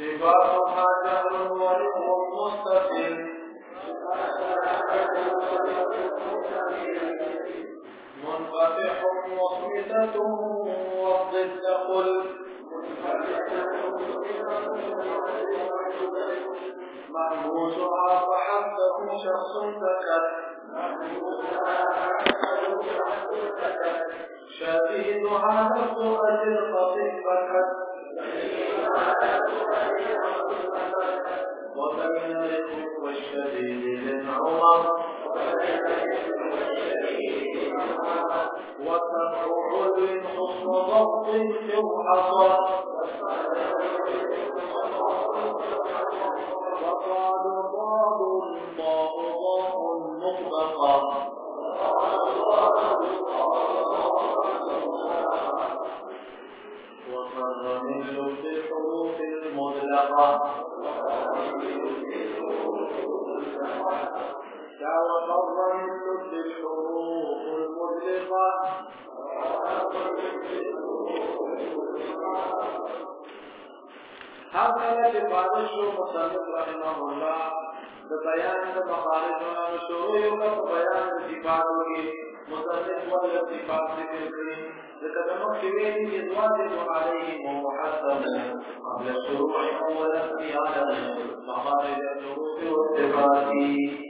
صفاتها جهل ورق مستقل منفتح مصمتة والضد قل محبوسها فحده شخص سكت شديدها نفس أجرقة فكت وبين الرفق والشديد للعمر وسمع علو حسن ضبط في الحصى وقال ضاد ضاء ضاء مطلقا وقضيت بالشروف المجرمة ہر طرح کے بارش ہو مسلط رہنا ہوگا تو بیان کا مخالف ہونا تو شروع ہی ہوگا تو بیان کی بات ہوگی مسلط ہوا جب کی بات سے کہتے ہیں تو قدم و شوے کی جدوا سے جو آ رہی ہے وہ محدد ہے اب یہ شروع ہے اولا کی آجا ہے مخالف ہے شروع سے اتفاقی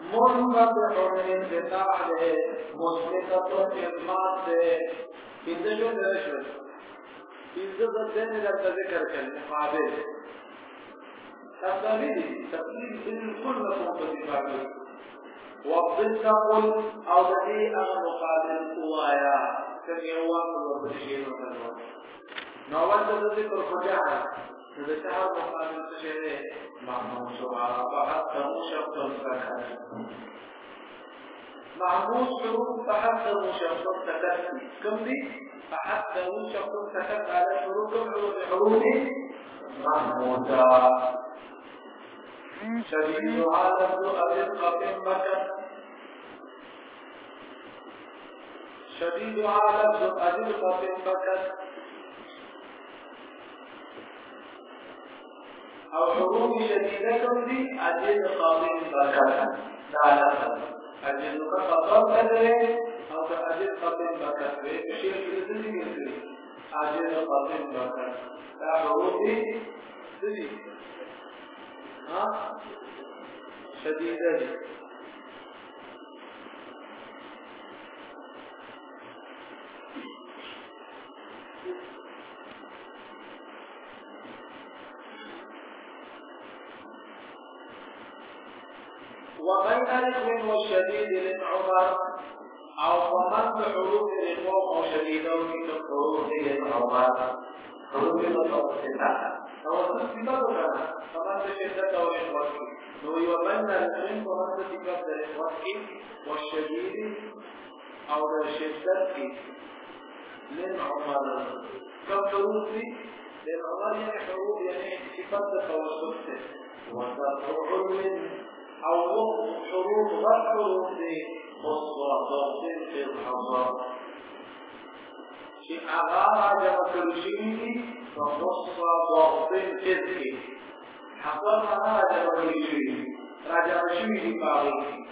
منقطع من انقطاع مثبتة إثبات إذا شو درشت إذا ذكرنا لك ذكر كالمقابل تقليد تقليد بالكل مصطفى والضد قل أو ذي المقابل قوايا كيوان وبشير وكذا نوال ذكر فجاعة ذكر مقابل. تشير محمود سبحانه فحتى شخص محمود حروف فحتى شخص سكت كم دي؟ فحتى شخص سكت على حروف حروف محمودا شديد على الرقة بكت شديد على الرقة بكت أو حروف شديدة دي؟ أجد قاضي بكت لا لا. أجد قطر كذلك أو أجد قاضي بكت بشيء كذلك كذلك أجد قاضي بكت لا حروف دي ها؟ شديدة. وبين رزق والشديد للعمر أو فمن بحروف الإخوة أو شديدة في حروف للعمر حروف فمن بشدة أو إخوة ويبنى العلم ومن صفة الإخوة والشديد أو الشدة للعمر كم حروف؟ للعمر يعني حروف يعني صفة التوسط وترفع أو حروف غير مصوات في الحضر شيء أغار جمع الشيء فنص ضغط جزء حقرنا جمع الشيء راجع باغي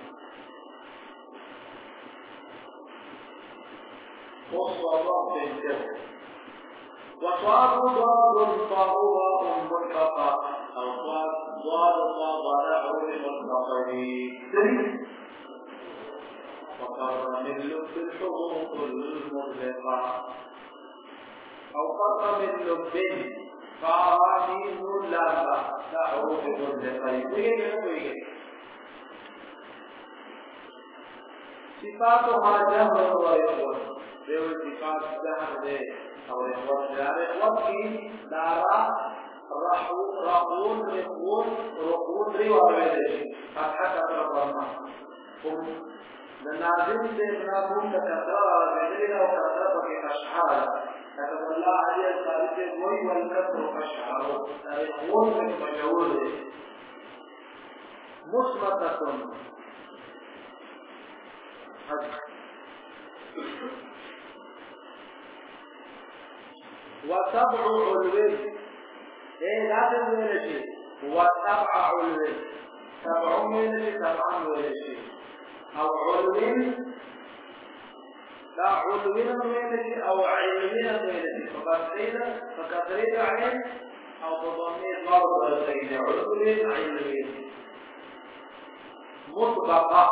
نص ضغط جزء وصار ضاد فهو منطقة 43 وقر من لب الحروف المغلقة أو قر من لب قوانين لابة كحروف مغلقة وين صفاتها جهر ويقول بيقول صفات جهر ده أو يقول جارح وفي دارا راقون رقون رقون ناظم دې نه کوم د کتر راغلي أو کتر په أشعار. كتب الله عليه الثابت وي والكسر اشعار رقون من مجهول. مثبتة. وسبع علوين إيه لازم ولا شيء. وسبع علوين سبع ولا شيء سبعا ولا شيء أو علوين لا علوين ولا شيء أو علوين ولا شيء فكثرين فكثرين عين أو ضرب ولا شيء علوين علوين مطبقة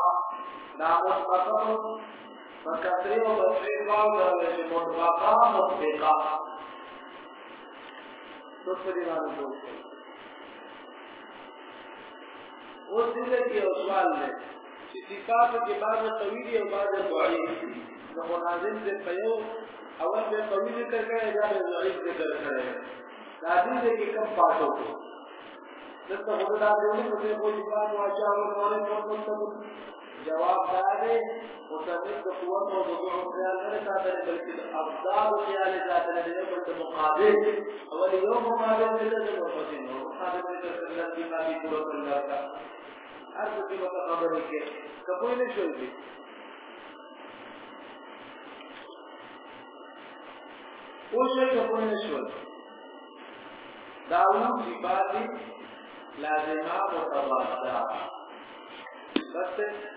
لا مطبقة. وبصرين ضرب ولا شيء مطبقة. دوسری بات بولتے وہ ذکر کے اسوال نے کتاب کے بعد طویل اور بعد ضعیف مناظم سے پیو اول میں طویل ذکر کرے یا ضعیف ذکر کرے دادی نے کہ کم باتوں کو۔ جب تک خدا دے مجھے کوئی بات واچا اور مولے پر مطلب دی مصنف د قوت أو ضعف خیال نه ساتل بلکې د افضال خیال ساتل دی بلکې مقابل اول یو مقابل دې د ورپسې نو مقابل دې د الله کی باندې قوت الله کا هر څه په خبره کې کبوی نه شوی دی اوسه کبوی نه شوی داوود صفات لازمه متضادة بس